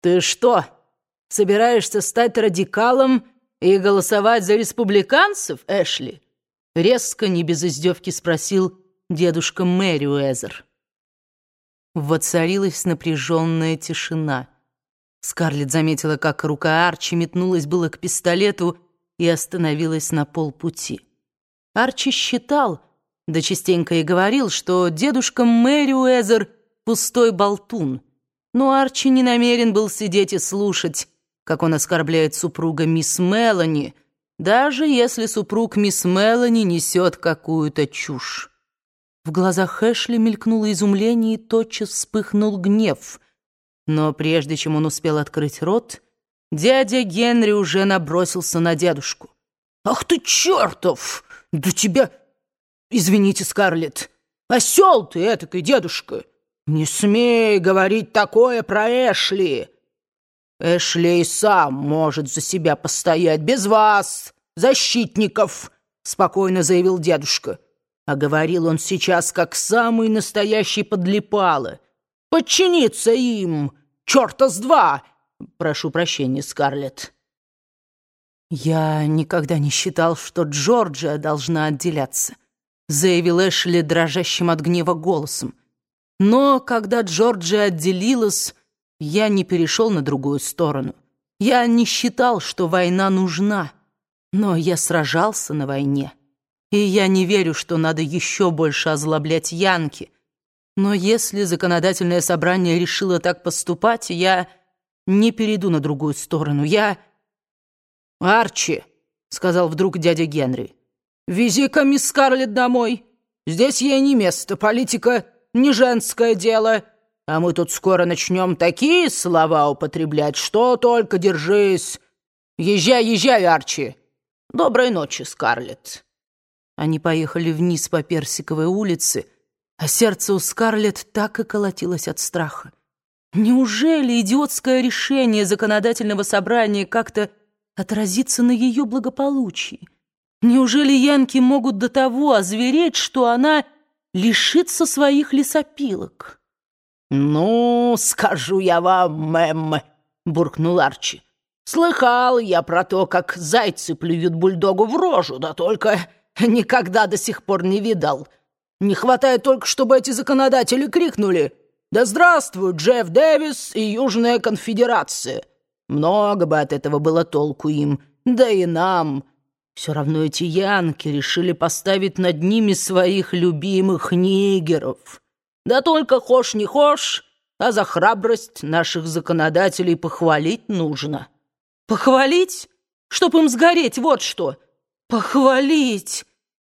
«Ты что, собираешься стать радикалом и голосовать за республиканцев, Эшли?» Резко, не без издевки спросил дедушка Мэри Уэзер. Воцарилась напряженная тишина. Скарлетт заметила, как рука Арчи метнулась было к пистолету и остановилась на полпути. Арчи считал, да частенько и говорил, что дедушка Мэри Уэзер — пустой болтун. Но Арчи не намерен был сидеть и слушать, как он оскорбляет супруга мисс Мелани, даже если супруг мисс Мелани несет какую-то чушь. В глазах Эшли мелькнуло изумление и тотчас вспыхнул гнев. Но прежде чем он успел открыть рот, дядя Генри уже набросился на дедушку. «Ах ты чертов! Да тебя... Извините, Скарлетт, осел ты этакой, дедушка! Не смей говорить такое про Эшли!» «Эшли и сам может за себя постоять без вас, защитников!» — спокойно заявил дедушка. А говорил он сейчас, как самый настоящий подлипало. «Подчиниться им! Черта с два!» «Прошу прощения, Скарлетт». «Я никогда не считал, что Джорджия должна отделяться», заявил Эшли дрожащим от гнева голосом. «Но когда Джорджия отделилась, я не перешел на другую сторону. Я не считал, что война нужна, но я сражался на войне». И я не верю, что надо еще больше озлоблять Янки. Но если законодательное собрание решило так поступать, я не перейду на другую сторону. Я... «Арчи», — сказал вдруг дядя Генри, — «вези-ка мисс Скарлетт домой. Здесь ей не место, политика не женское дело. А мы тут скоро начнем такие слова употреблять, что только держись. Езжай, езжай, Арчи. Доброй ночи, Скарлетт». Они поехали вниз по Персиковой улице, а сердце у Скарлетт так и колотилось от страха. Неужели идиотское решение законодательного собрания как-то отразится на ее благополучии? Неужели янки могут до того озвереть, что она лишится своих лесопилок? «Ну, скажу я вам, мэм», — буркнул Арчи. «Слыхал я про то, как зайцы плюют бульдогу в рожу, да только никогда до сих пор не видал. Не хватает только, чтобы эти законодатели крикнули «Да здравствует Джефф Дэвис и Южная конфедерация!» Много бы от этого было толку им, да и нам. Все равно эти янки решили поставить над ними своих любимых нигеров. Да только хошь не хошь, а за храбрость наших законодателей похвалить нужно. Похвалить? Чтоб им сгореть, вот что!» Похвалить!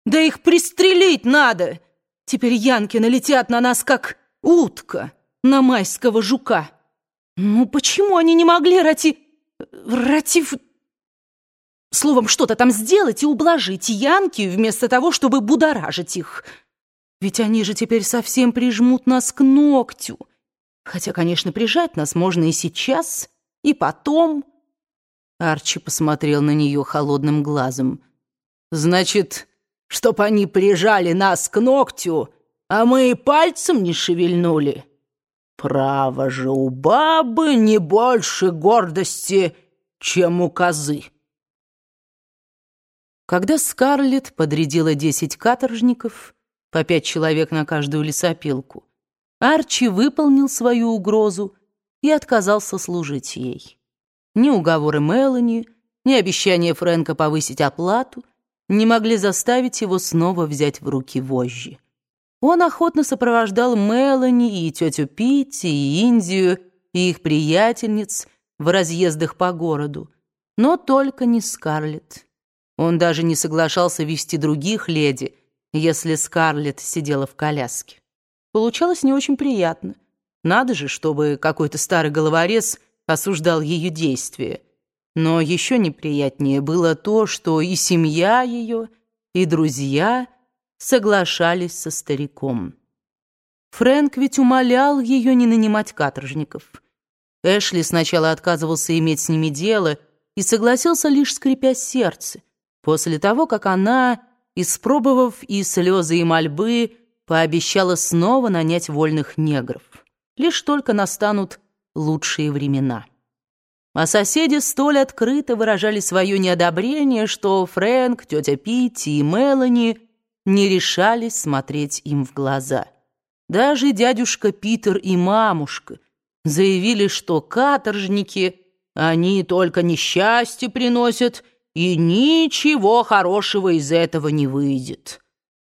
Да их пристрелить надо! Теперь янки налетят на нас, как утка на майского жука. Ну почему они не могли рати... ратив... Словом, что-то там сделать и ублажить янки, вместо того, чтобы будоражить их? Ведь они же теперь совсем прижмут нас к ногтю. Хотя, конечно, прижать нас можно и сейчас, и потом. Арчи посмотрел на нее холодным глазом. Значит, чтоб они прижали нас к ногтю, а мы и пальцем не шевельнули? Право же, у бабы не больше гордости, чем у козы. Когда Скарлетт подрядила десять каторжников, по пять человек на каждую лесопилку, Арчи выполнил свою угрозу и отказался служить ей. Ни уговоры Мелани, ни обещание Фрэнка повысить оплату не могли заставить его снова взять в руки вожжи. Он охотно сопровождал Мелани и тетю Питти, и Индию, и их приятельниц в разъездах по городу, но только не Скарлетт. Он даже не соглашался вести других леди, если Скарлетт сидела в коляске. Получалось не очень приятно. Надо же, чтобы какой-то старый головорез осуждал ее действия. Но еще неприятнее было то, что и семья ее, и друзья соглашались со стариком. Фрэнк ведь умолял ее не нанимать каторжников. Эшли сначала отказывался иметь с ними дело и согласился лишь скрипя сердце, после того, как она, испробовав и слезы, и мольбы, пообещала снова нанять вольных негров. Лишь только настанут лучшие времена. А соседи столь открыто выражали свое неодобрение, что Фрэнк, тетя Питти и Мелани не решались смотреть им в глаза. Даже дядюшка Питер и мамушка заявили, что каторжники, они только несчастье приносят, и ничего хорошего из этого не выйдет.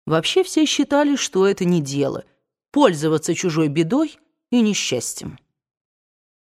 Вообще все считали, что это не дело — пользоваться чужой бедой и несчастьем.